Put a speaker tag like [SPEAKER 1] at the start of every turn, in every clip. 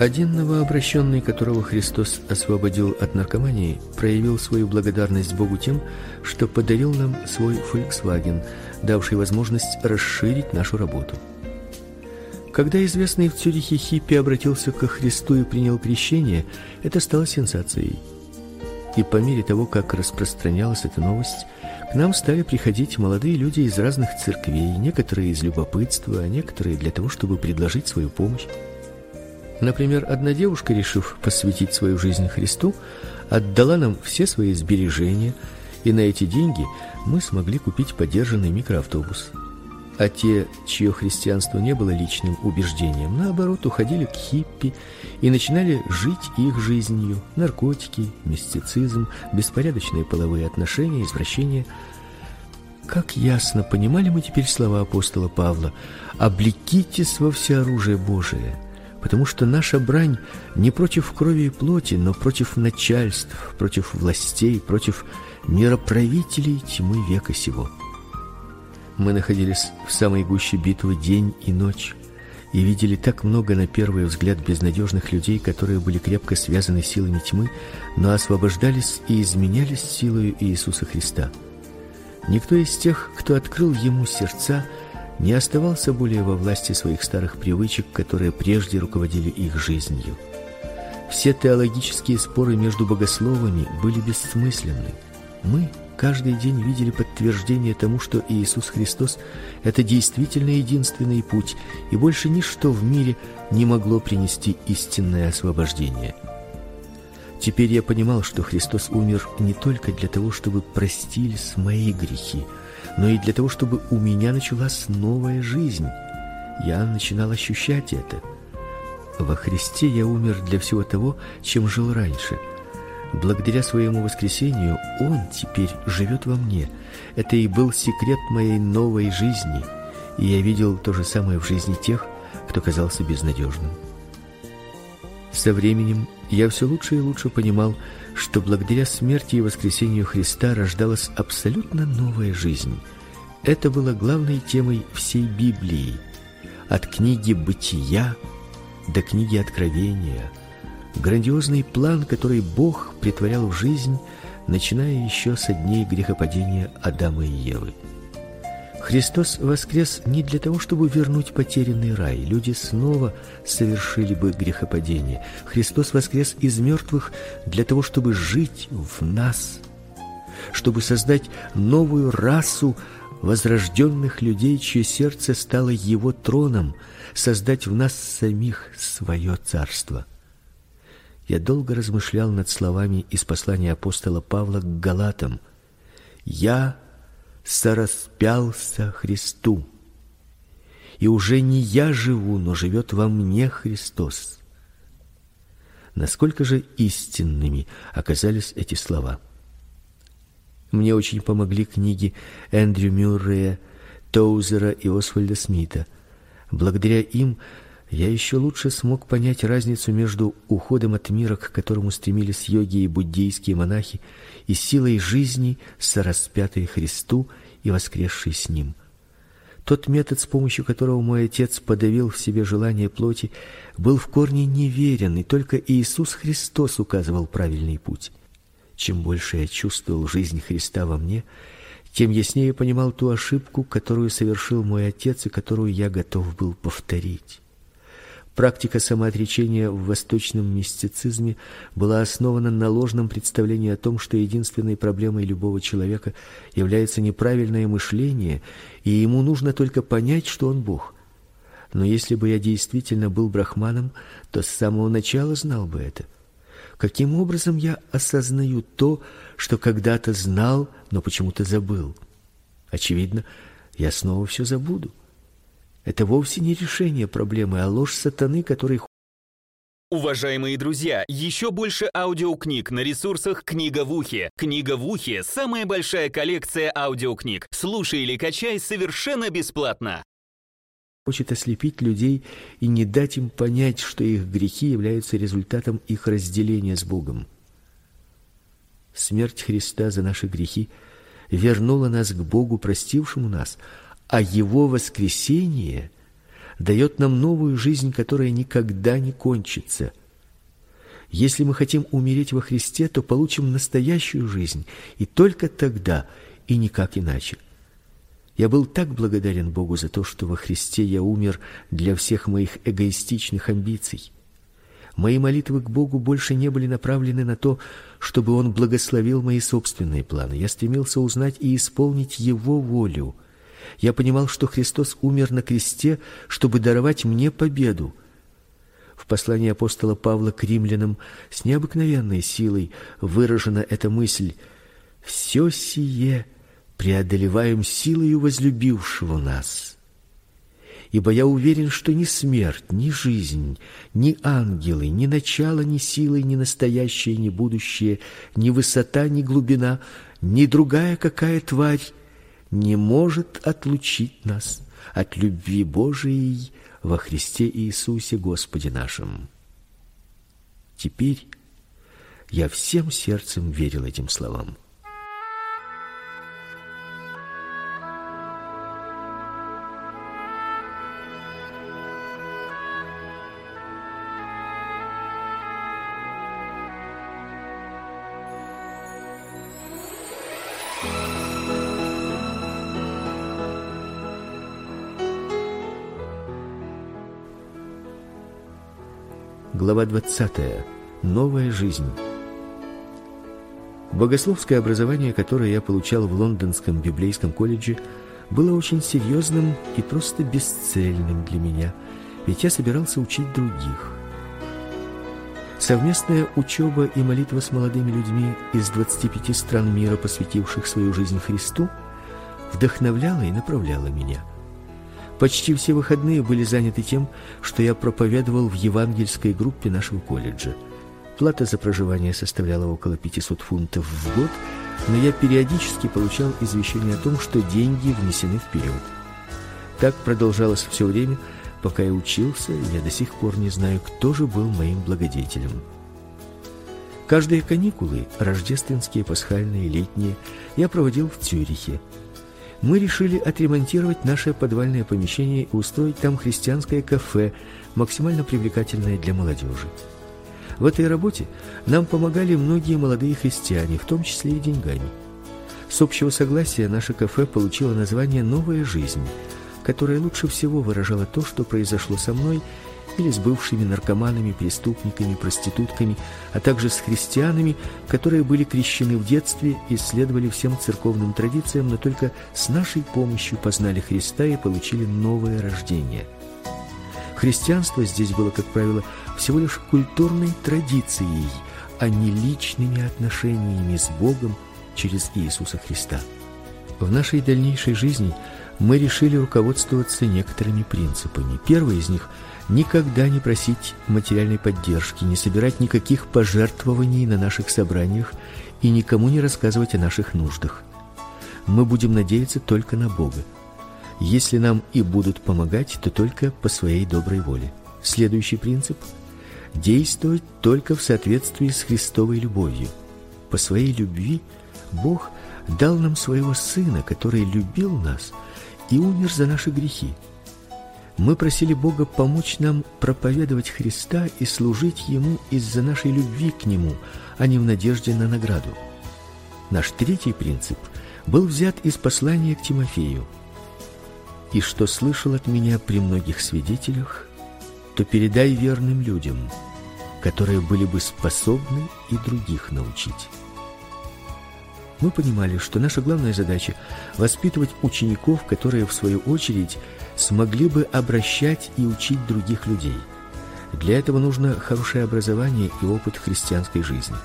[SPEAKER 1] Один новообращенный, которого Христос освободил от наркомании, проявил свою благодарность Богу тем, что подарил нам свой Volkswagen, давший возможность расширить нашу работу. Когда известный в Цюрихе хиппи обратился ко Христу и принял крещение, это стало сенсацией. И по мере того, как распространялась эта новость, к нам стали приходить молодые люди из разных церквей, некоторые из любопытства, а некоторые для того, чтобы предложить свою помощь. Например, одна девушка, решив посвятить свою жизнь Христу, отдала нам все свои сбережения, и на эти деньги мы смогли купить подержанный микроавтобус. А те, чье христианство не было личным убеждением, наоборот, уходили к хиппи и начинали жить их жизнью: наркотики, мистицизм, беспорядочные половые отношения, извращения. Как ясно понимали мы теперь слова апостола Павла: "Облекитесь во всеоружие Божие" потому что наша брань не против крови и плоти, но против начальств, против властей, против мироправителей тьмы века сего. Мы находились в самой гуще битвы день и ночь и видели так много на первый взгляд безнадежных людей, которые были крепко связаны силами тьмы, но освобождались и изменялись силой Иисуса Христа. Никто из тех, кто открыл ему сердца, не оставался более во власти своих старых привычек, которые прежде руководили их жизнью. Все теологические споры между богословами были бессмысленны. Мы каждый день видели подтверждение тому, что Иисус Христос это действительно единственный путь, и больше ничто в мире не могло принести истинное освобождение. Теперь я понимал, что Христос умер не только для того, чтобы простились мои грехи, но и для того, чтобы у меня началась новая жизнь. Я начинал ощущать это. Во Христе я умер для всего того, чем жил раньше. Благодаря своему воскресению он теперь живет во мне. Это и был секрет моей новой жизни, и я видел то же самое в жизни тех, кто казался безнадежным. Со временем я все лучше и лучше понимал, что благодаря смерти и воскресению Христа рождалась абсолютно новая жизнь. Это было главной темой всей Библии, от книги Бытия до книги Откровения. Грандиозный план, который Бог притворял в жизнь, начиная еще со дней грехопадения Адама и Евы. Христос воскрес не для того, чтобы вернуть потерянный рай. Люди снова совершили бы грехопадение. Христос воскрес из мертвых для того, чтобы жить в нас, чтобы создать новую расу возрожденных людей, чье сердце стало его троном, создать в нас самих свое царство. Я долго размышлял над словами из послания апостола Павла к Галатам. Я сораспялся Христу. И уже не я живу, но живет во мне Христос. Насколько же истинными оказались эти слова? Мне очень помогли книги Эндрю Мюррея, Тоузера и Освальда Смита. Благодаря им я еще лучше смог понять разницу между уходом от мира, к которому стремились йоги и буддийские монахи, и силой жизни, сораспятой Христу и воскресшей с ним. Тот метод, с помощью которого мой отец подавил в себе желание плоти, был в корне неверен, и только Иисус Христос указывал правильный путь. Чем больше я чувствовал жизнь Христа во мне, тем яснее понимал ту ошибку, которую совершил мой отец и которую я готов был повторить. Практика самоотречения в восточном мистицизме была основана на ложном представлении о том, что единственной проблемой любого человека является неправильное мышление, и ему нужно только понять, что он Бог. Но если бы я действительно был брахманом, то с самого начала знал бы это. Каким образом я осознаю то, что когда-то знал, но почему-то забыл? Очевидно, я снова все забуду. Это вовсе не решение проблемы, а ложь сатаны, который
[SPEAKER 2] Уважаемые друзья, еще больше аудиокниг на ресурсах «Книга в ухе». «Книга в ухе» — самая большая коллекция аудиокниг. Слушай или качай совершенно бесплатно.
[SPEAKER 1] Хочет ослепить людей и не дать им понять, что их грехи являются результатом их разделения с Богом. Смерть Христа за наши грехи вернула нас к Богу, простившему нас, а его воскресение дает нам новую жизнь, которая никогда не кончится. Если мы хотим умереть во Христе, то получим настоящую жизнь, и только тогда, и никак иначе. Я был так благодарен Богу за то, что во Христе я умер для всех моих эгоистичных амбиций. Мои молитвы к Богу больше не были направлены на то, чтобы он благословил мои собственные планы. Я стремился узнать и исполнить его волю. Я понимал, что Христос умер на кресте, чтобы даровать мне победу. В послании апостола Павла к римлянам с необыкновенной силой выражена эта мысль: все сие преодолеваем силою возлюбившего нас. Ибо я уверен, что ни смерть, ни жизнь, ни ангелы, ни начало, ни силы, ни настоящее, ни будущее, ни высота, ни глубина, ни другая какая тварь не может отлучить нас от любви Божией во Христе Иисусе Господе нашим. Теперь я всем сердцем верил этим словам. Глава 20. Новая жизнь. Богословское образование, которое я получал в Лондонском библейском колледже, было очень серьезным и просто бесцельным для меня, ведь я собирался учить других. Совместная учеба и молитва с молодыми людьми из 25 стран мира, посвятивших свою жизнь Христу, вдохновляла и направляла меня. Почти все выходные были заняты тем, что я проповедовал в евангельской группе нашего колледжа. Плата за проживание составляла около 500 фунтов в год, но я периодически получал извещение о том, что деньги внесены вперед. Так продолжалось все время, пока я учился, и я до сих пор не знаю, кто же был моим благодетелем. Каждые каникулы, рождественские, пасхальные, летние, я проводил в Цюрихе мы решили отремонтировать наше подвальное помещение и устроить там христианское кафе, максимально привлекательное для молодежи. В этой работе нам помогали многие молодые христиане, в том числе и деньгами. С общего согласия наше кафе получило название Новая жизнь, которое лучше всего выражало то, что произошло со мной или с бывшими наркоманами, преступниками, проститутками, а также с христианами, которые были крещены в детстве и следовали всем церковным традициям, но только с нашей помощью познали Христа и получили новое рождение. Христианство здесь было, как правило, всего лишь культурной традицией, а не личными отношениями с Богом через Иисуса Христа. В нашей дальнейшей жизни мы решили руководствоваться некоторыми принципами. Первый из них – никогда не просить материальной поддержки, не собирать никаких пожертвований на наших собраниях и никому не рассказывать о наших нуждах. Мы будем надеяться только на Бога. Если нам и будут помогать, то только по своей доброй воле. Следующий принцип действовать только в соответствии с Христовой любовью. По своей любви Бог дал нам своего сына, который любил нас и умер за наши грехи. Мы просили Бога помочь нам проповедовать Христа и служить ему из-за нашей любви к нему, а не в надежде на награду. Наш третий принцип был взят из послания к Тимофею. И что слышал от меня при многих свидетелях, то передай верным людям, которые были бы способны и других научить. Мы понимали, что наша главная задача воспитывать учеников, которые в свою очередь смогли бы обращать и учить других людей. Для этого нужно хорошее образование и опыт христианской жизни.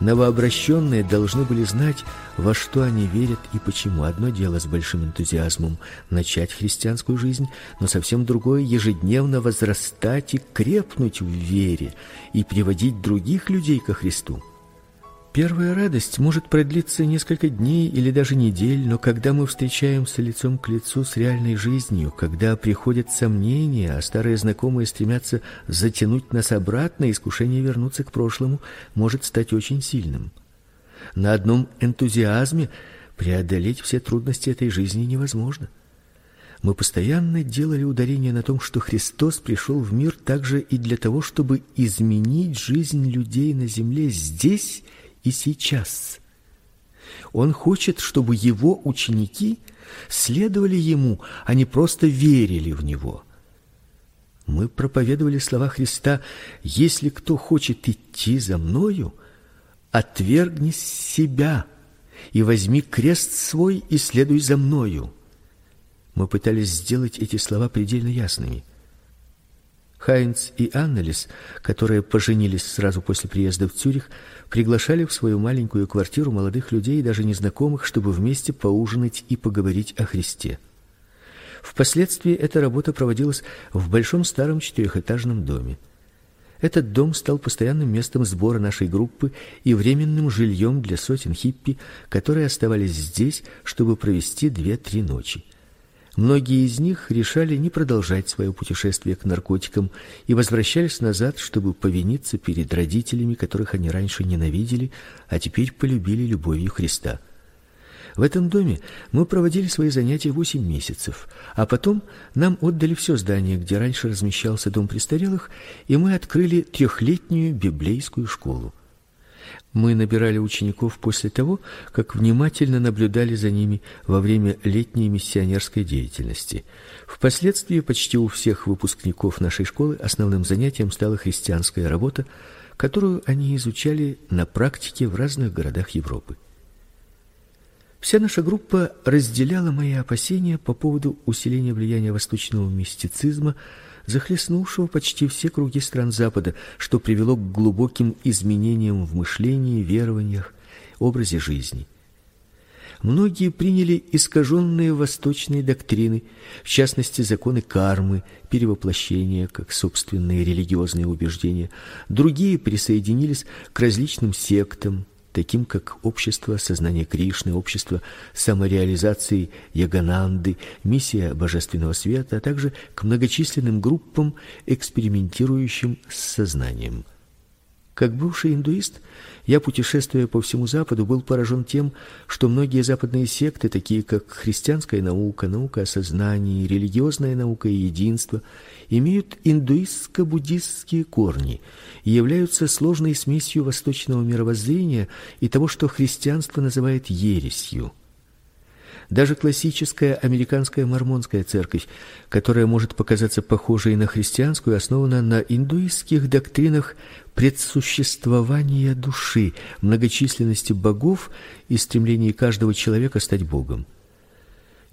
[SPEAKER 1] Новообращенные должны были знать, во что они верят и почему. Одно дело с большим энтузиазмом начать христианскую жизнь, но совсем другое ежедневно возрастать и крепнуть в вере и приводить других людей ко Христу. Первая радость может продлиться несколько дней или даже недель, но когда мы встречаемся лицом к лицу с реальной жизнью, когда приходят сомнения, а старые знакомые стремятся затянуть нас обратно, искушение вернуться к прошлому может стать очень сильным. На одном энтузиазме преодолеть все трудности этой жизни невозможно. Мы постоянно делали ударение на том, что Христос пришел в мир также и для того, чтобы изменить жизнь людей на земле здесь и сейчас. Он хочет, чтобы его ученики следовали ему, а не просто верили в него. Мы проповедовали слова Христа: "Если кто хочет идти за мною, отвергни себя и возьми крест свой и следуй за мною". Мы пытались сделать эти слова предельно ясными. Хайнц и Аннелис, которые поженились сразу после приезда в Цюрих, приглашали в свою маленькую квартиру молодых людей, даже незнакомых, чтобы вместе поужинать и поговорить о Христе. Впоследствии эта работа проводилась в большом старом четырехэтажном доме. Этот дом стал постоянным местом сбора нашей группы и временным жильем для сотен хиппи, которые оставались здесь, чтобы провести две-три ночи. Многие из них решали не продолжать свое путешествие к наркотикам и возвращались назад, чтобы повиниться перед родителями, которых они раньше ненавидели, а теперь полюбили любовью Христа. В этом доме мы проводили свои занятия восемь месяцев, а потом нам отдали все здание, где раньше размещался дом престарелых, и мы открыли трехлетнюю библейскую школу. Мы набирали учеников после того, как внимательно наблюдали за ними во время летней миссионерской деятельности. Впоследствии почти у всех выпускников нашей школы основным занятием стала христианская работа, которую они изучали на практике в разных городах Европы. Вся наша группа разделяла мои опасения по поводу усиления влияния восточного мистицизма захлестнувшего почти все круги стран Запада, что привело к глубоким изменениям в мышлении, верованиях, образе жизни. Многие приняли искаженные восточные доктрины, в частности законы кармы, перевоплощения как собственные религиозные убеждения. Другие присоединились к различным сектам, таким как общество сознания Кришны, общество самореализации Ягананды, миссия божественного света, а также к многочисленным группам, экспериментирующим с сознанием. Как бывший индуист, я, путешествуя по всему Западу, был поражен тем, что многие западные секты, такие как христианская наука, наука о сознании, религиозная наука и единство, имеют индуистско-буддистские корни и являются сложной смесью восточного мировоззрения и того, что христианство называет ересью. Даже классическая американская мормонская церковь, которая может показаться похожей на христианскую, основана на индуистских доктринах предсуществования души, многочисленности богов и стремлении каждого человека стать богом.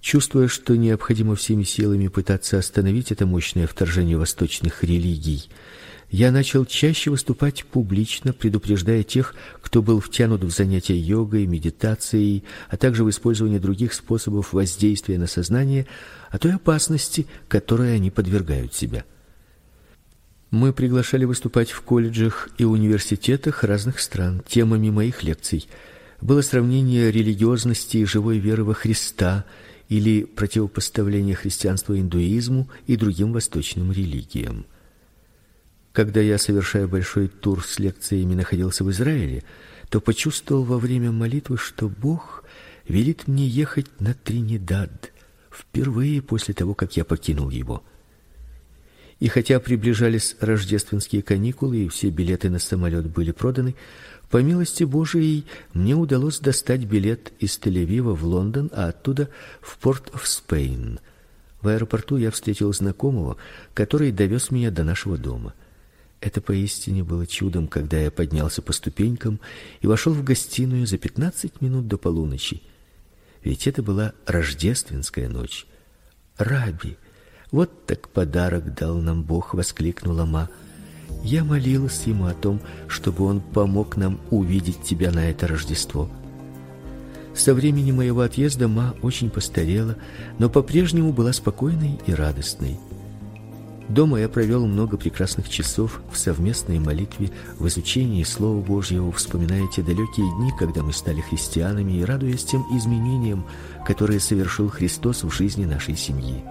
[SPEAKER 1] Чувствуя, что необходимо всеми силами пытаться остановить это мощное вторжение восточных религий, я начал чаще выступать публично, предупреждая тех, кто был втянут в занятия йогой, медитацией, а также в использовании других способов воздействия на сознание, о той опасности, которой они подвергают себя. Мы приглашали выступать в колледжах и университетах разных стран. Темами моих лекций было сравнение религиозности и живой веры во Христа или противопоставление христианства индуизму и другим восточным религиям. Когда я, совершая большой тур с лекциями, находился в Израиле, то почувствовал во время молитвы, что Бог велит мне ехать на Тринидад впервые после того, как я покинул его. И хотя приближались рождественские каникулы и все билеты на самолет были проданы, по милости Божией мне удалось достать билет из Тель-Авива в Лондон, а оттуда в Порт-оф-Спейн. В аэропорту я встретил знакомого, который довез меня до нашего дома. Это поистине было чудом, когда я поднялся по ступенькам и вошел в гостиную за пятнадцать минут до полуночи. Ведь это была рождественская ночь. Раби, вот так подарок дал нам Бог, воскликнула Ма. Я молилась ему о том, чтобы он помог нам увидеть тебя на это Рождество. Со времени моего отъезда Ма очень постарела, но по-прежнему была спокойной и радостной. Дома я провел много прекрасных часов в совместной молитве, в изучении слова Божьего, вспоминая те далекие дни, когда мы стали христианами и радуясь тем изменениям, которые совершил Христос в жизни нашей семьи.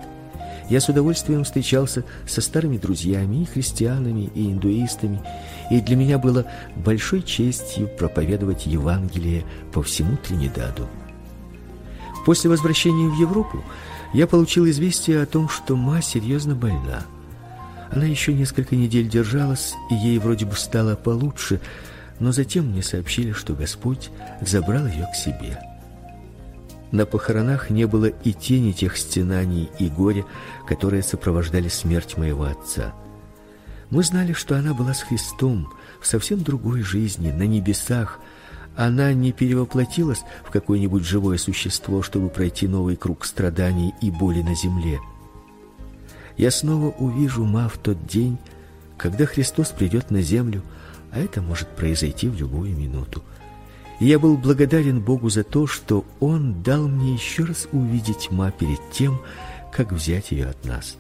[SPEAKER 1] Я с удовольствием встречался со старыми друзьями, и христианами, и индуистами, и для меня было большой честью проповедовать Евангелие по всему Тринидаду. После возвращения в Европу я получил известие о том, что ма серьезно больна. Она еще несколько недель держалась, и ей вроде бы стало получше, но затем мне сообщили, что Господь забрал ее к себе. На похоронах не было и тени тех стенаний и горя, которые сопровождали смерть моего отца. Мы знали, что она была с Христом в совсем другой жизни, на небесах. Она не перевоплотилась в какое-нибудь живое существо, чтобы пройти новый круг страданий и боли на земле. Я снова увижу Ма тот день, когда Христос придет на землю, а это может произойти в любую минуту. И я был благодарен Богу за то, что он дал мне еще раз увидеть Ма перед тем, как взять ее от нас.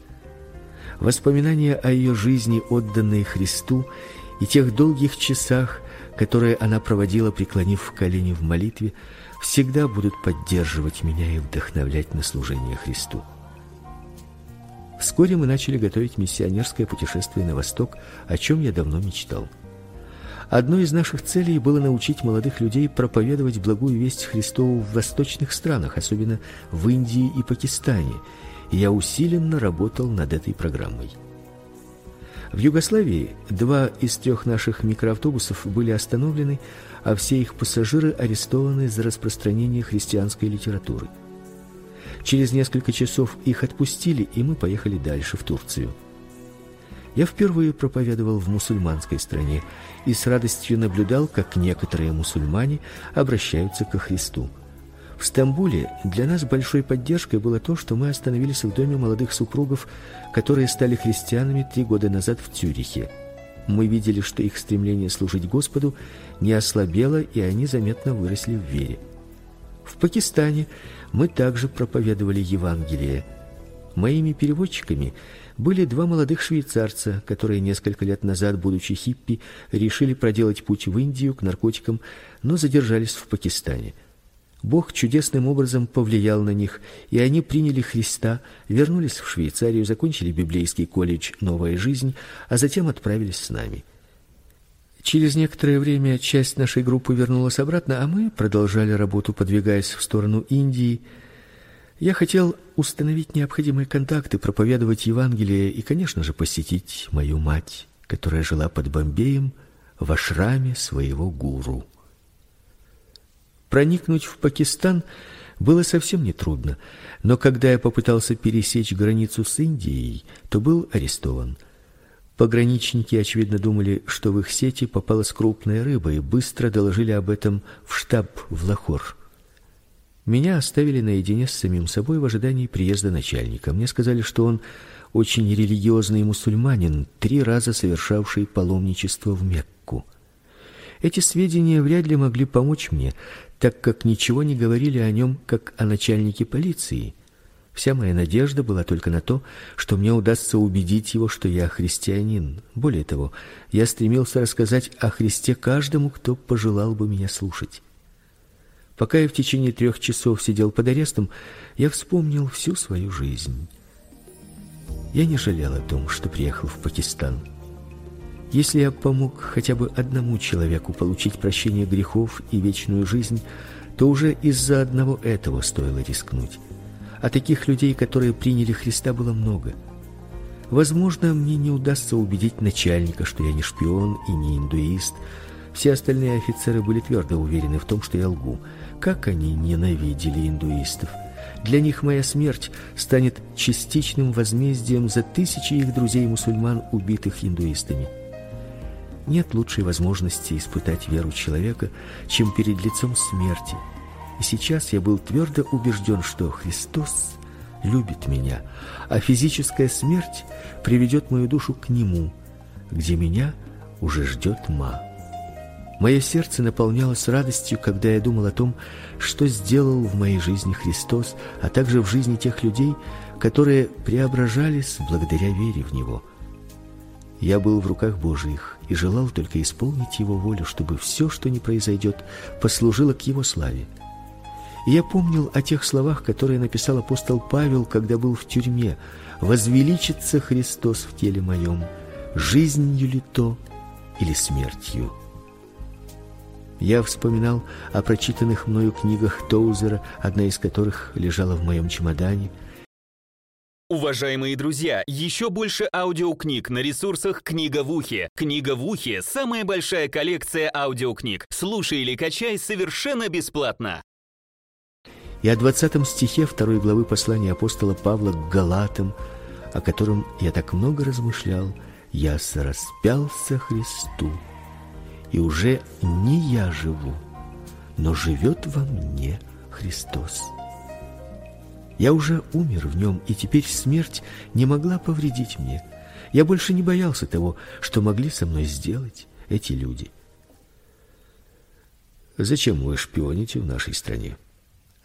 [SPEAKER 1] Воспоминания о ее жизни, отданной Христу, и тех долгих часах, которые она проводила, преклонив колени в молитве, всегда будут поддерживать меня и вдохновлять на служение Христу. Вскоре мы начали готовить миссионерское путешествие на восток, о чем я давно мечтал. Одной из наших целей было научить молодых людей проповедовать благую весть Христову в восточных странах, особенно в Индии и Пакистане. Я усиленно работал над этой программой. В Югославии два из трех наших микроавтобусов были остановлены, а все их пассажиры арестованы за распространение христианской литературы. Через несколько часов их отпустили, и мы поехали дальше в Турцию. Я впервые проповедовал в мусульманской стране и с радостью наблюдал, как некоторые мусульмане обращаются ко Христу. В Стамбуле для нас большой поддержкой было то, что мы остановились в доме молодых супругов, которые стали христианами три года назад в Цюрихе. Мы видели, что их стремление служить Господу не ослабело, и они заметно выросли в вере. В Пакистане мы также проповедовали Евангелие. Моими переводчиками были два молодых швейцарца, которые несколько лет назад, будучи хиппи, решили проделать путь в Индию к наркотикам, но задержались в Пакистане. Бог чудесным образом повлиял на них, и они приняли Христа, вернулись в Швейцарию, закончили библейский колледж Новая жизнь, а затем отправились с нами. Через некоторое время часть нашей группы вернулась обратно, а мы продолжали работу, подвигаясь в сторону Индии. Я хотел установить необходимые контакты, проповедовать Евангелие и, конечно же, посетить мою мать, которая жила под Бомбеем в ашраме своего гуру. Проникнуть в Пакистан было совсем не трудно, но когда я попытался пересечь границу с Индией, то был арестован. Пограничники очевидно думали, что в их сети попалась крупная рыба и быстро доложили об этом в штаб в Лахор. Меня оставили наедине с самим собой в ожидании приезда начальника. Мне сказали, что он очень религиозный мусульманин, три раза совершавший паломничество в Мекку. Эти сведения вряд ли могли помочь мне, так как ничего не говорили о нем, как о начальнике полиции. Вся моя надежда была только на то, что мне удастся убедить его, что я христианин. Более того, я стремился рассказать о Христе каждому, кто пожелал бы меня слушать. Пока я в течение трех часов сидел под арестом, я вспомнил всю свою жизнь. Я не жалел о том, что приехал в Пакистан. Если я помог хотя бы одному человеку получить прощение грехов и вечную жизнь, то уже из-за одного этого стоило рискнуть. А таких людей, которые приняли Христа, было много. Возможно, мне не удастся убедить начальника, что я не шпион и не индуист. Все остальные офицеры были твердо уверены в том, что я лгу. Как они ненавидели индуистов! Для них моя смерть станет частичным возмездием за тысячи их друзей-мусульман, убитых индуистами. Нет лучшей возможности испытать веру человека, чем перед лицом смерти. И сейчас я был твердо убежден, что Христос любит меня, а физическая смерть приведет мою душу к Нему, где меня уже ждет Ма. Мое сердце наполнялось радостью, когда я думал о том, что сделал в моей жизни Христос, а также в жизни тех людей, которые преображались благодаря вере в Него. Я был в руках Божьих и желал только исполнить Его волю, чтобы все, что не произойдет, послужило к Его славе. Я помнил о тех словах, которые написал апостол Павел, когда был в тюрьме: "Возвеличится Христос в теле моем, жизнью ли то или смертью". Я вспоминал о прочитанных мною книгах Тоузера, одна из которых лежала в моем чемодане,
[SPEAKER 2] Уважаемые друзья, еще больше аудиокниг на ресурсах «Книга в ухе». «Книга в ухе» — самая большая коллекция аудиокниг. Слушай или качай совершенно бесплатно.
[SPEAKER 1] И о двадцатом стихе второй главы послания апостола Павла к Галатам, о котором я так много размышлял, я сораспялся Христу, и уже не я живу, но живет во мне Христос. Я уже умер в нем, и теперь смерть не могла повредить мне. Я больше не боялся того, что могли со мной сделать эти люди. Зачем вы шпионите в нашей стране?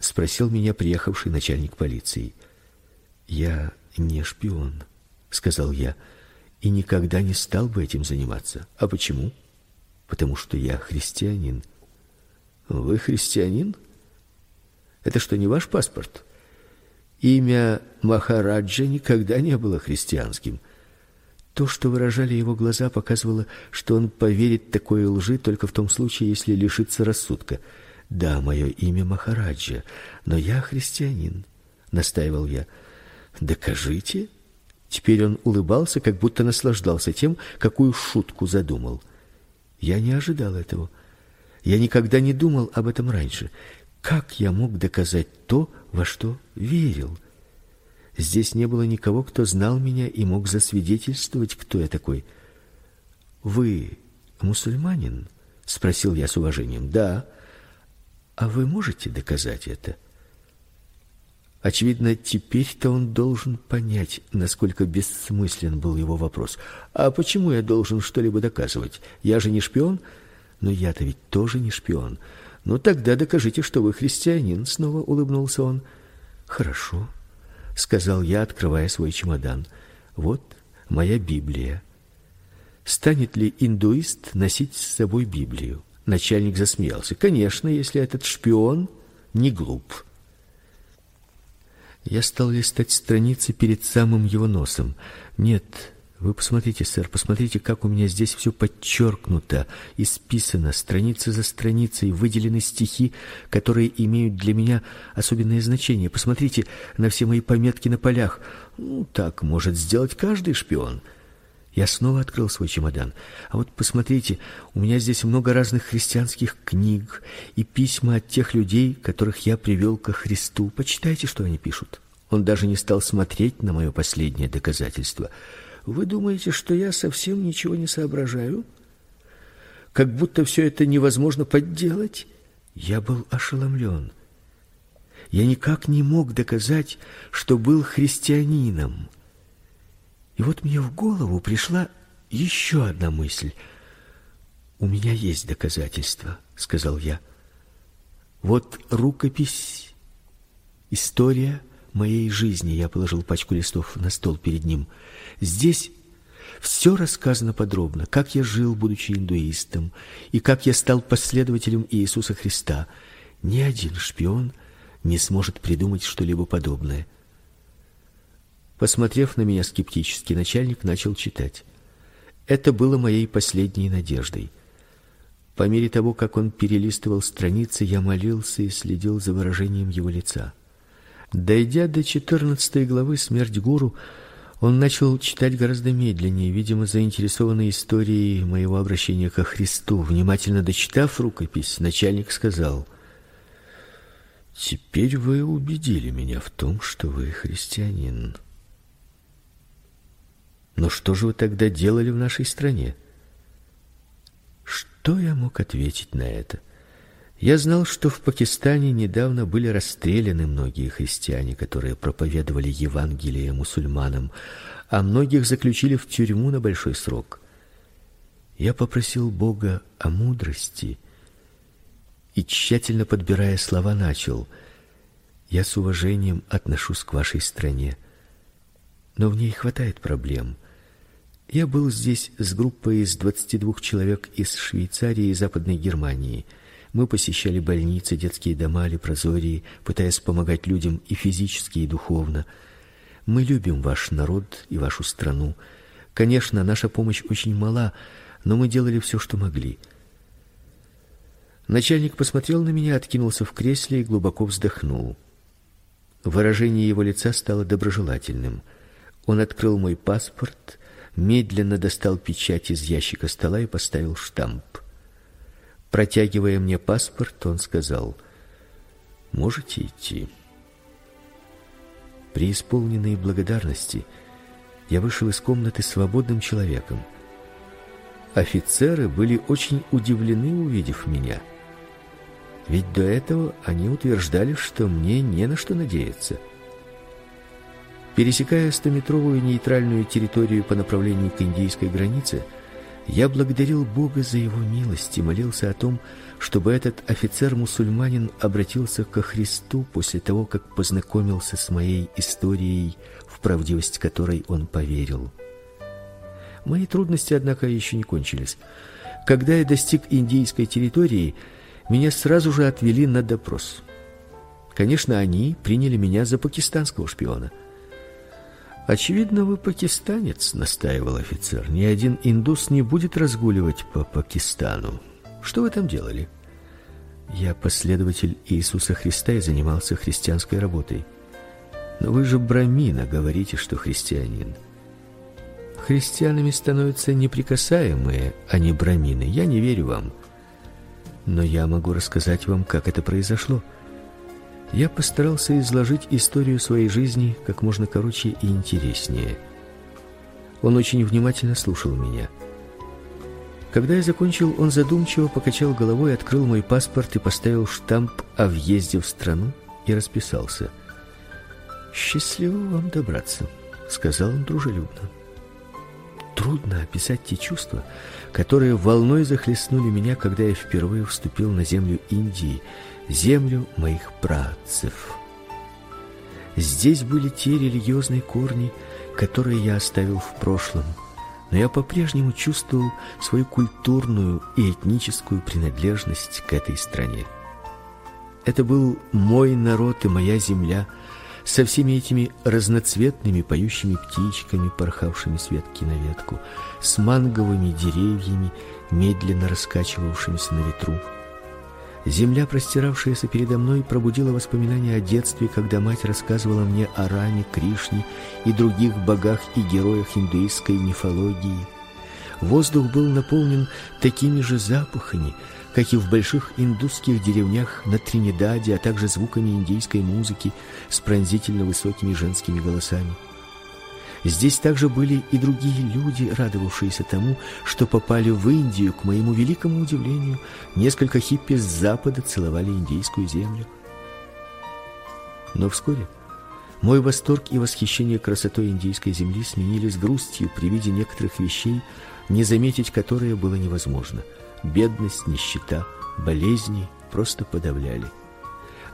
[SPEAKER 1] Спросил меня приехавший начальник полиции. Я не шпион, сказал я, и никогда не стал бы этим заниматься. А почему? Потому что я христианин. Вы христианин? Это что, не ваш паспорт? Имя Махараджа никогда не было христианским. То, что выражали его глаза, показывало, что он поверит такой лжи только в том случае, если лишится рассудка. Да, мое имя Махараджа, но я христианин, настаивал я. Докажите. Теперь он улыбался, как будто наслаждался тем, какую шутку задумал. Я не ожидал этого. Я никогда не думал об этом раньше. Как я мог доказать то, во что верил? Здесь не было никого, кто знал меня и мог засвидетельствовать, кто я такой. Вы мусульманин? спросил я с уважением. Да. А вы можете доказать это? Очевидно, теперь-то он должен понять, насколько бессмыслен был его вопрос. А почему я должен что-либо доказывать? Я же не шпион, но я-то ведь тоже не шпион. Ну тогда докажите, что вы христианин, снова улыбнулся он. Хорошо, сказал я, открывая свой чемодан. Вот моя Библия. Станет ли индуист носить с собой Библию? Начальник засмеялся. Конечно, если этот шпион не глуп. Я стал листать страницы перед самым его носом. Нет, вы посмотрите, сэр, посмотрите, как у меня здесь все подчеркнуто, исписано, страница за страницей, выделены стихи, которые имеют для меня особенное значение. Посмотрите на все мои пометки на полях. Ну, так может сделать каждый шпион. Я снова открыл свой чемодан. А вот посмотрите, у меня здесь много разных христианских книг и письма от тех людей, которых я привел ко Христу. Почитайте, что они пишут. Он даже не стал смотреть на мое последнее доказательство — вы думаете, что я совсем ничего не соображаю? Как будто все это невозможно подделать? Я был ошеломлен. Я никак не мог доказать, что был христианином. И вот мне в голову пришла еще одна мысль. У меня есть доказательства, сказал я. Вот рукопись, история моей жизни. Я положил пачку листов на стол перед ним. Здесь все рассказано подробно, как я жил, будучи индуистом, и как я стал последователем Иисуса Христа. Ни один шпион не сможет придумать что-либо подобное. Посмотрев на меня скептически, начальник начал читать. Это было моей последней надеждой. По мере того, как он перелистывал страницы, я молился и следил за выражением его лица. Дойдя до 14 главы Смерть гуру, он начал читать гораздо медленнее, видимо, заинтересованный историей моего обращения ко Христу. Внимательно дочитав рукопись, начальник сказал: "Теперь вы убедили меня в том, что вы христианин. Но что же вы тогда делали в нашей стране?" Что я мог ответить на это? Я знал, что в Пакистане недавно были расстреляны многие христиане, которые проповедовали Евангелие мусульманам, а многих заключили в тюрьму на большой срок. Я попросил Бога о мудрости и тщательно подбирая слова начал: "Я с уважением отношусь к вашей стране, но в ней хватает проблем. Я был здесь с группой из 22 человек из Швейцарии и Западной Германии. Мы посещали больницы, детские дома, лепрозории, пытаясь помогать людям и физически, и духовно. Мы любим ваш народ и вашу страну. Конечно, наша помощь очень мала, но мы делали все, что могли. Начальник посмотрел на меня, откинулся в кресле и глубоко вздохнул. Выражение его лица стало доброжелательным. Он открыл мой паспорт, медленно достал печать из ящика стола и поставил штамп. Протягивая мне паспорт, он сказал: "Можете идти". При исполненной благодарности я вышел из комнаты свободным человеком. Офицеры были очень удивлены, увидев меня. Ведь до этого они утверждали, что мне не на что надеяться. Пересекая стометровую нейтральную территорию по направлению к индийской границе, я благодарил Бога за его милость и молился о том, чтобы этот офицер-мусульманин обратился ко Христу после того, как познакомился с моей историей, в правдивость которой он поверил. Мои трудности, однако, еще не кончились. Когда я достиг индийской территории, меня сразу же отвели на допрос. Конечно, они приняли меня за пакистанского шпиона. Очевидно, вы пакистанец, настаивал офицер. Ни один индус не будет разгуливать по Пакистану. Что вы там делали? Я последователь Иисуса Христа и занимался христианской работой. Но вы же брамина, говорите, что христианин. Христианами становятся неприкасаемые, а не брамины. Я не верю вам но я могу рассказать вам, как это произошло. Я постарался изложить историю своей жизни как можно короче и интереснее. Он очень внимательно слушал меня. Когда я закончил, он задумчиво покачал головой, открыл мой паспорт и поставил штамп о въезде в страну и расписался. Счастливо вам добраться, сказал он дружелюбно. Трудно описать те чувства, которые волной захлестнули меня, когда я впервые вступил на землю Индии, землю моих праотцев. Здесь были те религиозные корни, которые я оставил в прошлом, но я по-прежнему чувствовал свою культурную и этническую принадлежность к этой стране. Это был мой народ и моя земля — со всеми этими разноцветными поющими птичками, порхавшими с ветки на ветку, с манговыми деревьями, медленно раскачивавшимися на ветру. Земля, простиравшаяся передо мной, пробудила воспоминания о детстве, когда мать рассказывала мне о Раме, Кришне и других богах и героях индуистской мифологии. Воздух был наполнен такими же запахами, как и в больших индусских деревнях на Тринидаде, а также звуками индийской музыки с пронзительно высокими женскими голосами. Здесь также были и другие люди, радовавшиеся тому, что попали в Индию. К моему великому удивлению, несколько хиппи с запада целовали индийскую землю. Но вскоре мой восторг и восхищение красотой индийской земли сменились грустью при виде некоторых вещей, не заметить которые было невозможно – Бедность, нищета, болезни просто подавляли.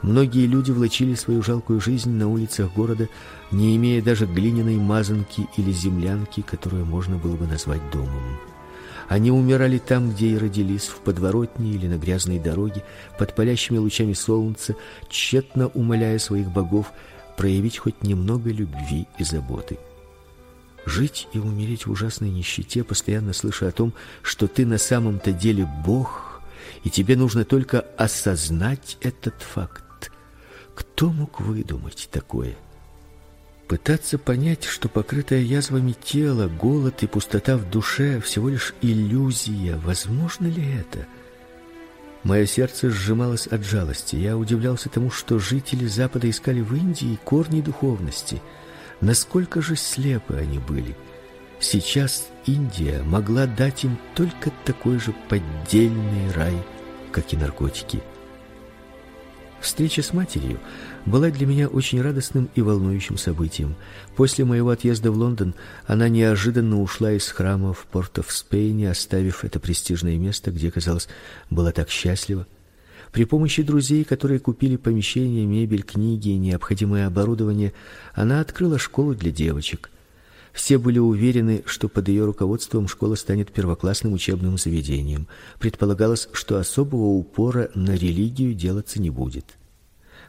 [SPEAKER 1] Многие люди влачили свою жалкую жизнь на улицах города, не имея даже глиняной мазанки или землянки, которую можно было бы назвать домом. Они умирали там, где и родились, в подворотне или на грязной дороге, под палящими лучами солнца, тщетно умоляя своих богов проявить хоть немного любви и заботы. Жить и умереть в ужасной нищете, постоянно слыша о том, что ты на самом-то деле Бог, и тебе нужно только осознать этот факт. Кто мог выдумать такое? Пытаться понять, что покрытое язвами тело, голод и пустота в душе всего лишь иллюзия, возможно ли это? Мое сердце сжималось от жалости. Я удивлялся тому, что жители Запада искали в Индии корни духовности – Насколько же слепы они были. Сейчас Индия могла дать им только такой же поддельный рай, как и наркотики. Встреча с матерью была для меня очень радостным и волнующим событием. После моего отъезда в Лондон она неожиданно ушла из храма в Порт-оф-Спейне, оставив это престижное место, где, казалось, была так счастлива. При помощи друзей, которые купили помещение, мебель, книги и необходимое оборудование, она открыла школу для девочек. Все были уверены, что под ее руководством школа станет первоклассным учебным заведением. Предполагалось, что особого упора на религию делаться не будет.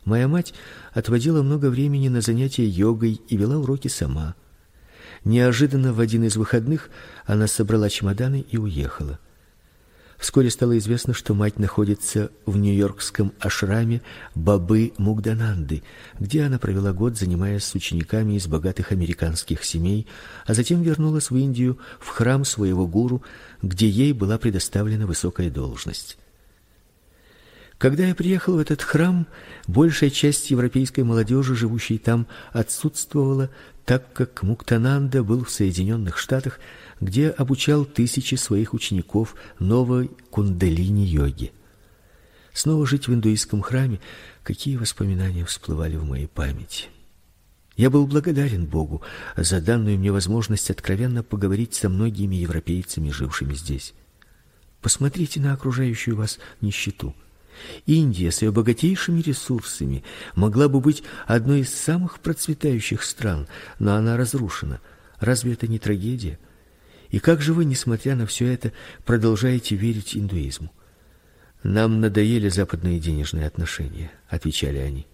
[SPEAKER 1] Моя мать отводила много времени на занятия йогой и вела уроки сама. Неожиданно в один из выходных она собрала чемоданы и уехала. Вскоре стало известно, что мать находится в нью-йоркском ашраме Бабы Мугдананды, где она провела год, занимаясь с учениками из богатых американских семей, а затем вернулась в Индию в храм своего гуру, где ей была предоставлена высокая должность. Когда я приехал в этот храм, большая часть европейской молодежи, живущей там, отсутствовала, так как Муктананда был в Соединенных Штатах, где обучал тысячи своих учеников новой кундалини-йоге. Снова жить в индуистском храме, какие воспоминания всплывали в моей памяти. Я был благодарен Богу за данную мне возможность откровенно поговорить со многими европейцами, жившими здесь. Посмотрите на окружающую вас нищету. Индия с ее богатейшими ресурсами могла бы быть одной из самых процветающих стран, но она разрушена. Разве это не трагедия? И как же вы, несмотря на все это, продолжаете верить индуизму? Нам надоели западные денежные отношения, отвечали они.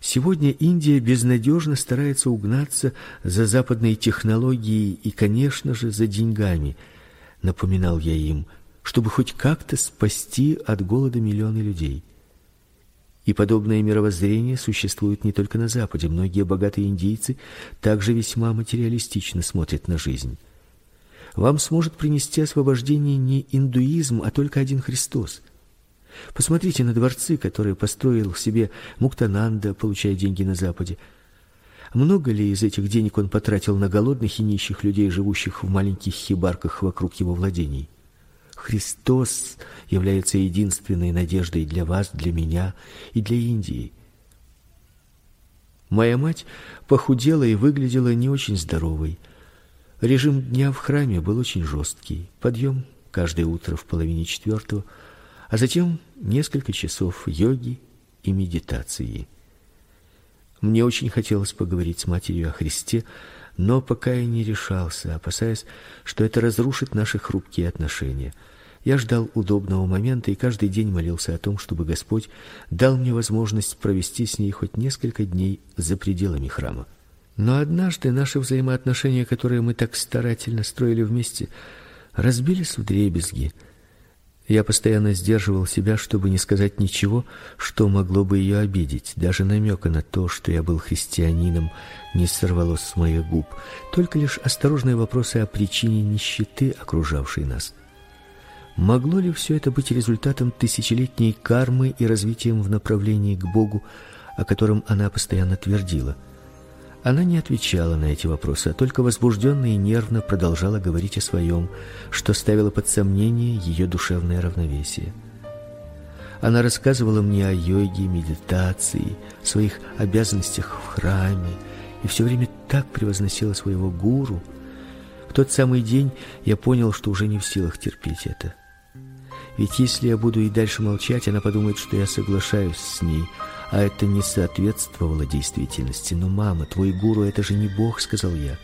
[SPEAKER 1] Сегодня Индия безнадежно старается угнаться за западной технологией и, конечно же, за деньгами, напоминал я им чтобы хоть как-то спасти от голода миллионы людей. И подобное мировоззрение существует не только на западе. Многие богатые индийцы также весьма материалистично смотрят на жизнь. Вам сможет принести освобождение не индуизм, а только один Христос. Посмотрите на дворцы, которые построил себе Муктананда, получая деньги на западе. Много ли из этих денег он потратил на голодных и нищих людей, живущих в маленьких хибарках вокруг его владений? Христос является единственной надеждой для вас, для меня и для Индии. Моя мать похудела и выглядела не очень здоровой. Режим дня в храме был очень жесткий. Подъем каждое утро в половине четвертого, а затем несколько часов йоги и медитации. Мне очень хотелось поговорить с матерью о Христе, но пока я не решался, опасаясь, что это разрушит наши хрупкие отношения. Я ждал удобного момента и каждый день молился о том, чтобы Господь дал мне возможность провести с ней хоть несколько дней за пределами храма. Но однажды наши взаимоотношения, которые мы так старательно строили вместе, разбились вдребезги. Я постоянно сдерживал себя, чтобы не сказать ничего, что могло бы ее обидеть. Даже намека на то, что я был христианином, не сорвалось с моих губ. Только лишь осторожные вопросы о причине нищеты, окружавшей нас. Могло ли все это быть результатом тысячелетней кармы и развитием в направлении к Богу, о котором она постоянно твердила? Она не отвечала на эти вопросы, а только возбужденно и нервно продолжала говорить о своем, что ставило под сомнение ее душевное равновесие. Она рассказывала мне о йоге, медитации, своих обязанностях в храме и все время так превозносила своего гуру. В тот самый день я понял, что уже не в силах терпеть это. Ведь если я буду и дальше молчать, она подумает, что я соглашаюсь с ней, а это не соответствовало действительности. Но мама, твой гуру это же не Бог, сказал я.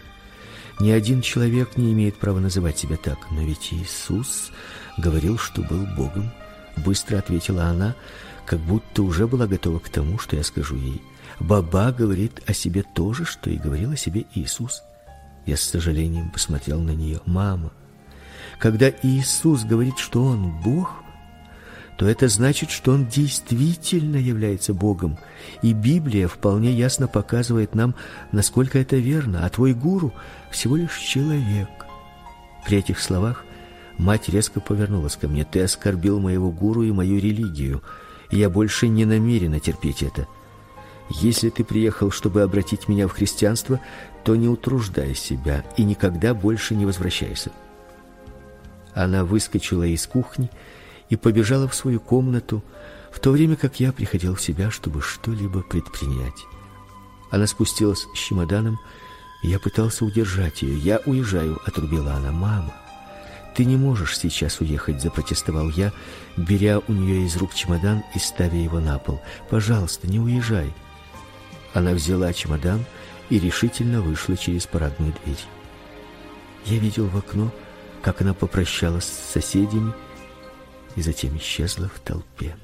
[SPEAKER 1] Ни один человек не имеет права называть себя так, но ведь Иисус говорил, что был Богом, быстро ответила она, как будто уже была готова к тому, что я скажу ей. Баба говорит о себе то же, что и говорил о себе Иисус. Я с сожалением посмотрел на нее. Мама, когда Иисус говорит, что он Бог, то это значит, что он действительно является Богом. И Библия вполне ясно показывает нам, насколько это верно. А твой гуру всего лишь человек. При этих словах мать резко повернулась ко мне. Ты оскорбил моего гуру и мою религию, и я больше не намерена терпеть это. Если ты приехал, чтобы обратить меня в христианство, то не утруждай себя и никогда больше не возвращайся. Она выскочила из кухни и побежала в свою комнату, в то время как я приходил в себя, чтобы что-либо предпринять. Она спустилась с чемоданом, и я пытался удержать ее. "Я уезжаю", отрубила она. "Мама, ты не можешь сейчас уехать", запротестовал я, беря у нее из рук чемодан и ставя его на пол. "Пожалуйста, не уезжай". Она взяла чемодан и решительно вышла через парадную дверь. Я видел в окно, как она попрощалась с соседями и затем исчезла в толпе.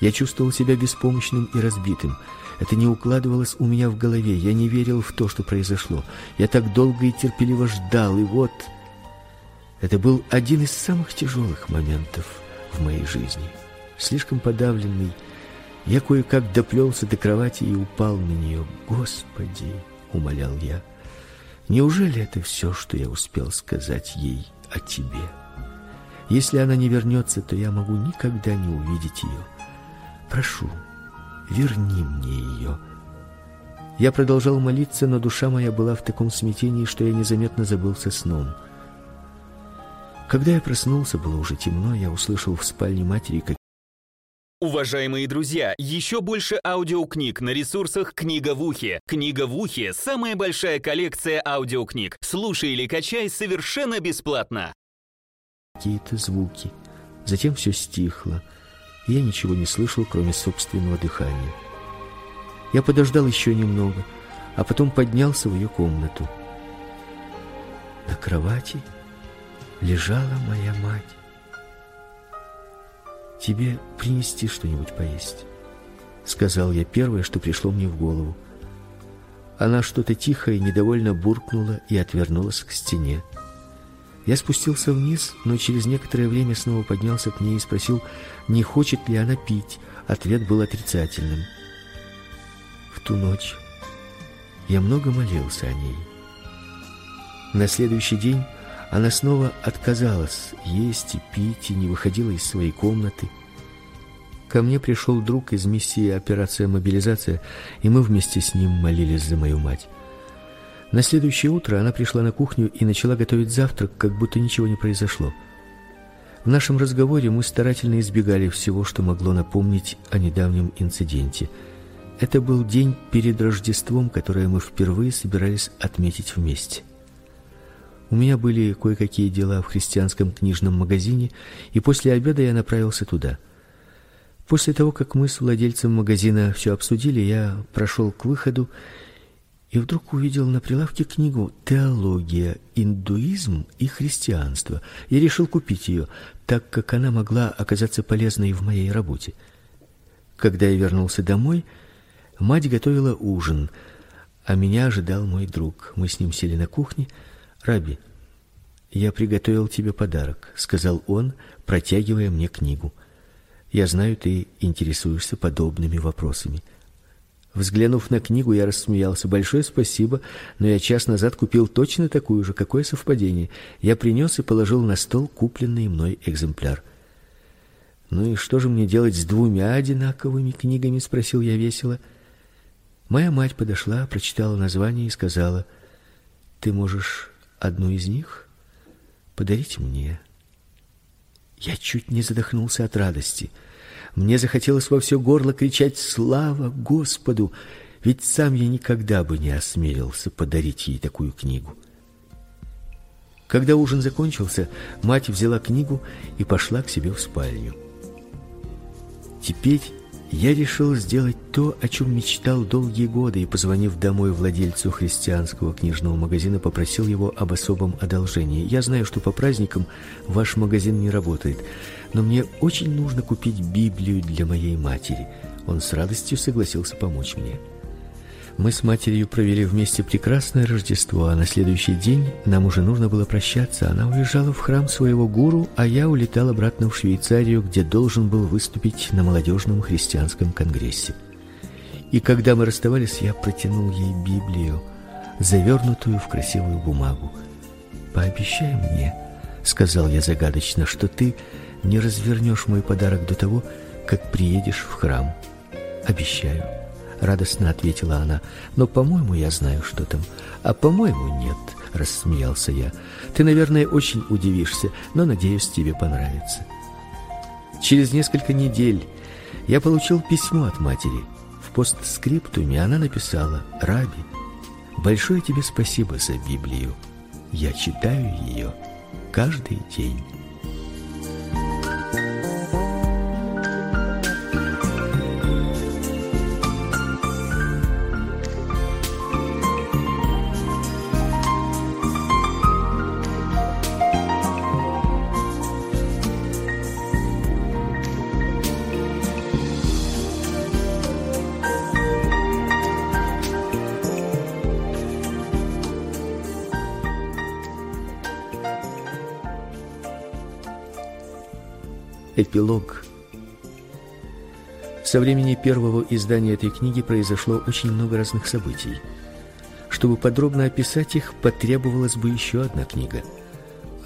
[SPEAKER 1] Я чувствовал себя беспомощным и разбитым. Это не укладывалось у меня в голове. Я не верил в то, что произошло. Я так долго и терпеливо ждал, и вот Это был один из самых тяжелых моментов в моей жизни. Слишком подавленный, я кое-как доплелся до кровати и упал на нее. "Господи", умолял я. "Неужели это все, что я успел сказать ей о тебе? Если она не вернется, то я могу никогда не увидеть ее. Прошу, верни мне ее». Я продолжал молиться, но душа моя была в таком смятении, что я незаметно забылся сном. Когда я проснулся, было уже темно, я услышал в спальне матери как
[SPEAKER 2] Уважаемые друзья, еще больше аудиокниг на ресурсах «Книга в ухе». «Книга в ухе» — самая большая коллекция аудиокниг. Слушай или качай совершенно бесплатно.
[SPEAKER 1] Какие-то звуки. Затем все стихло. Я ничего не слышал, кроме собственного дыхания. Я подождал еще немного, а потом поднялся в ее комнату. На кровати лежала моя мать. Тебе принести что-нибудь поесть, сказал я первое, что пришло мне в голову. Она что-то тихо и недовольно буркнула и отвернулась к стене. Я спустился вниз, но через некоторое время снова поднялся к ней и спросил, не хочет ли она пить. Ответ был отрицательным. В ту ночь я много молился о ней. На следующий день она снова отказалась есть и пить и не выходила из своей комнаты. Ко мне пришел друг из миссии Операция мобилизация, и мы вместе с ним молились за мою мать. На следующее утро она пришла на кухню и начала готовить завтрак, как будто ничего не произошло. В нашем разговоре мы старательно избегали всего, что могло напомнить о недавнем инциденте. Это был день перед Рождеством, которое мы впервые собирались отметить вместе. У меня были кое-какие дела в христианском книжном магазине, и после обеда я направился туда. После того, как мы с владельцем магазина все обсудили, я прошел к выходу и вдруг увидел на прилавке книгу Теология, индуизм и христианство. И решил купить ее, так как она могла оказаться полезной в моей работе. Когда я вернулся домой, мать готовила ужин, а меня ожидал мой друг. Мы с ним сели на кухне. Раби, я приготовил тебе подарок, сказал он, протягивая мне книгу. Я знаю, ты интересуешься подобными вопросами. Взглянув на книгу, я рассмеялся. Большое спасибо, но я час назад купил точно такую же. Какое совпадение? Я принес и положил на стол купленный мной экземпляр. Ну и что же мне делать с двумя одинаковыми книгами, спросил я весело. Моя мать подошла, прочитала название и сказала: "Ты можешь одну из них подарить мне. Я чуть не задохнулся от радости. Мне захотелось во все горло кричать слава Господу, ведь сам я никогда бы не осмелился подарить ей такую книгу. Когда ужин закончился, мать взяла книгу и пошла к себе в спальню. Теперь я решил сделать то, о чем мечтал долгие годы, и позвонив домой владельцу христианского книжного магазина, попросил его об особом одолжении. Я знаю, что по праздникам ваш магазин не работает, но мне очень нужно купить Библию для моей матери. Он с радостью согласился помочь мне. Мы с матерью провели вместе прекрасное Рождество, а на следующий день нам уже нужно было прощаться. Она уезжала в храм своего гуру, а я улетал обратно в Швейцарию, где должен был выступить на молодежном христианском конгрессе. И когда мы расставались, я протянул ей Библию, завернутую в красивую бумагу. "Пообещай мне", сказал я загадочно, "что ты не развернешь мой подарок до того, как приедешь в храм". "Обещаю" радостно ответила она. Но, по-моему, я знаю, что там. А по-моему, нет, рассмеялся я. Ты, наверное, очень удивишься, но надеюсь, тебе понравится. Через несколько недель я получил письмо от матери. В постскриптуме она написала: "Раби, большое тебе спасибо за Библию. Я читаю ее каждый день". Эпилог. Со времени первого издания этой книги произошло очень много разных событий. Чтобы подробно описать их, потребовалась бы еще одна книга.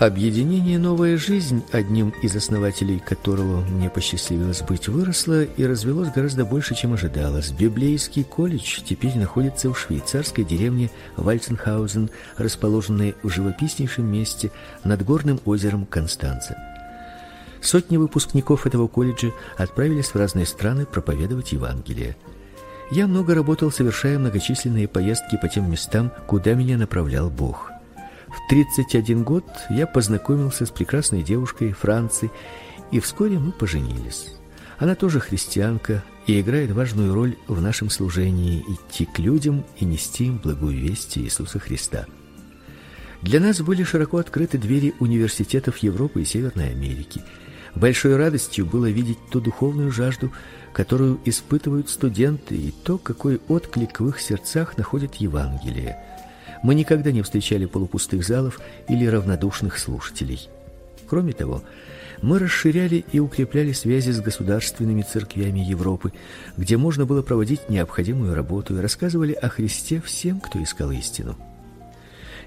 [SPEAKER 1] Объединение Новая жизнь, одним из основателей которого мне посчастливилось быть, выросло и развелось гораздо больше, чем ожидалось. Библейский колледж теперь находится в швейцарской деревне Вальценхаузен, расположенной в живописнейшем месте над горным озером Констанца. Сотни выпускников этого колледжа отправились в разные страны проповедовать Евангелие. Я много работал, совершая многочисленные поездки по тем местам, куда меня направлял Бог. В 31 год я познакомился с прекрасной девушкой Франции, и вскоре мы поженились. Она тоже христианка и играет важную роль в нашем служении идти к людям и нести им благую весть Иисуса Христа. Для нас были широко открыты двери университетов Европы и Северной Америки – Большой радостью было видеть ту духовную жажду, которую испытывают студенты, и то, какой отклик в их сердцах находит Евангелие. Мы никогда не встречали полупустых залов или равнодушных слушателей. Кроме того, мы расширяли и укрепляли связи с государственными церквями Европы, где можно было проводить необходимую работу и рассказывали о Христе всем, кто искал истину.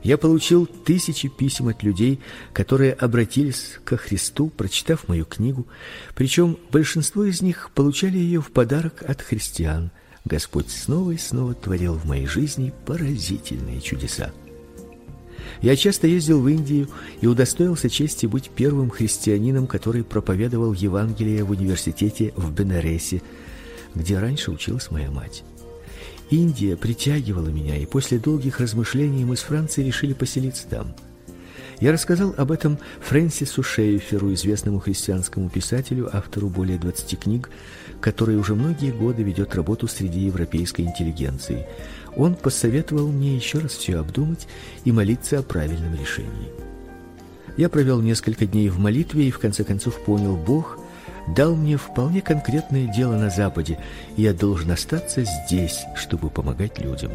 [SPEAKER 1] Я получил тысячи писем от людей, которые обратились ко Христу, прочитав мою книгу, причем большинство из них получали ее в подарок от христиан. Господь снова и снова творил в моей жизни поразительные чудеса. Я часто ездил в Индию и удостоился чести быть первым христианином, который проповедовал Евангелие в университете в Бенаресе, где раньше училась моя мать. Индия притягивала меня, и после долгих размышлений мы с Францией решили поселиться там. Я рассказал об этом Фрэнсису Шейферу, известному христианскому писателю, автору более 20 книг, который уже многие годы ведет работу среди европейской интеллигенции. Он посоветовал мне еще раз все обдумать и молиться о правильном решении. Я провел несколько дней в молитве и в конце концов понял, Бог дал мне вполне конкретное дело на западе, я должен остаться здесь, чтобы помогать людям.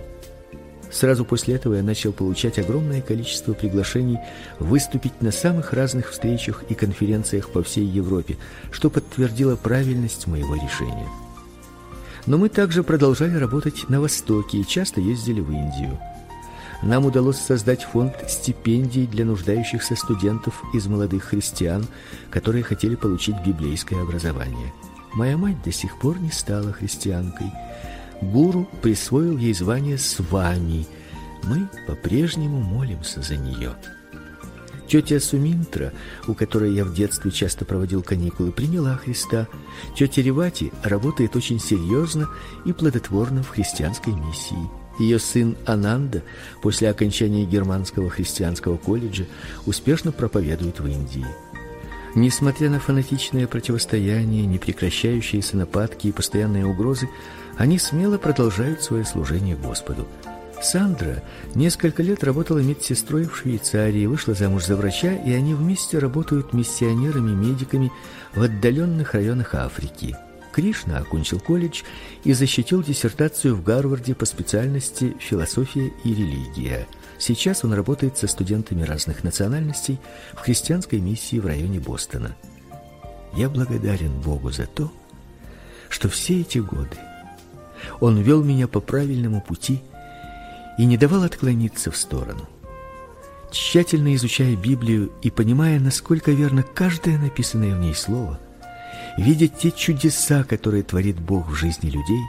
[SPEAKER 1] Сразу после этого я начал получать огромное количество приглашений выступить на самых разных встречах и конференциях по всей Европе, что подтвердило правильность моего решения. Но мы также продолжали работать на востоке и часто ездили в Индию нам удалось создать фонд стипендий для нуждающихся студентов из молодых христиан, которые хотели получить библейское образование. Моя мать до сих пор не стала христианкой. Гуру присвоил ей звание свами. Мы по-прежнему молимся за нее. Тетя Суминтра, у которой я в детстве часто проводил каникулы, приняла Христа. Тетя Ревати работает очень серьезно и плодотворно в христианской миссии. Ее сын Ананда после окончания германского христианского колледжа успешно проповедует в Индии. Несмотря на фанатичное противостояние, непрекращающиеся нападки и постоянные угрозы, они смело продолжают свое служение Господу. Сандра несколько лет работала медсестрой в Швейцарии, вышла замуж за врача, и они вместе работают миссионерами-медиками в отдаленных районах Африки. Кришна окончил колледж и защитил диссертацию в Гарварде по специальности философия и религия. Сейчас он работает со студентами разных национальностей в христианской миссии в районе Бостона. Я благодарен Богу за то, что все эти годы он вел меня по правильному пути и не давал отклониться в сторону. Тщательно изучая Библию и понимая, насколько верно каждое написанное в ней слово, Видя те чудеса, которые творит Бог в жизни людей,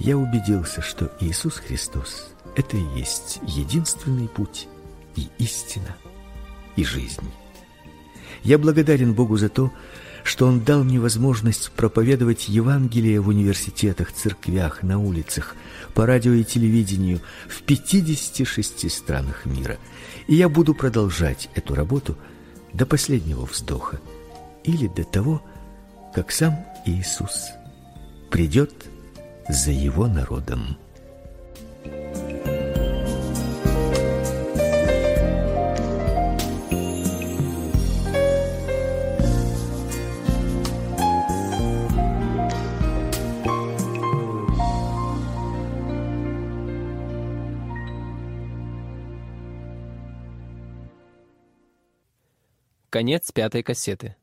[SPEAKER 1] я убедился, что Иисус Христос это и есть единственный путь и истина и жизнь. Я благодарен Богу за то, что он дал мне возможность проповедовать Евангелие в университетах, церквях, на улицах, по радио и телевидению в 56 странах мира. И я буду продолжать эту работу до последнего вздоха или до того, как сам Иисус придет за его народом.
[SPEAKER 3] Конец пятой кассеты.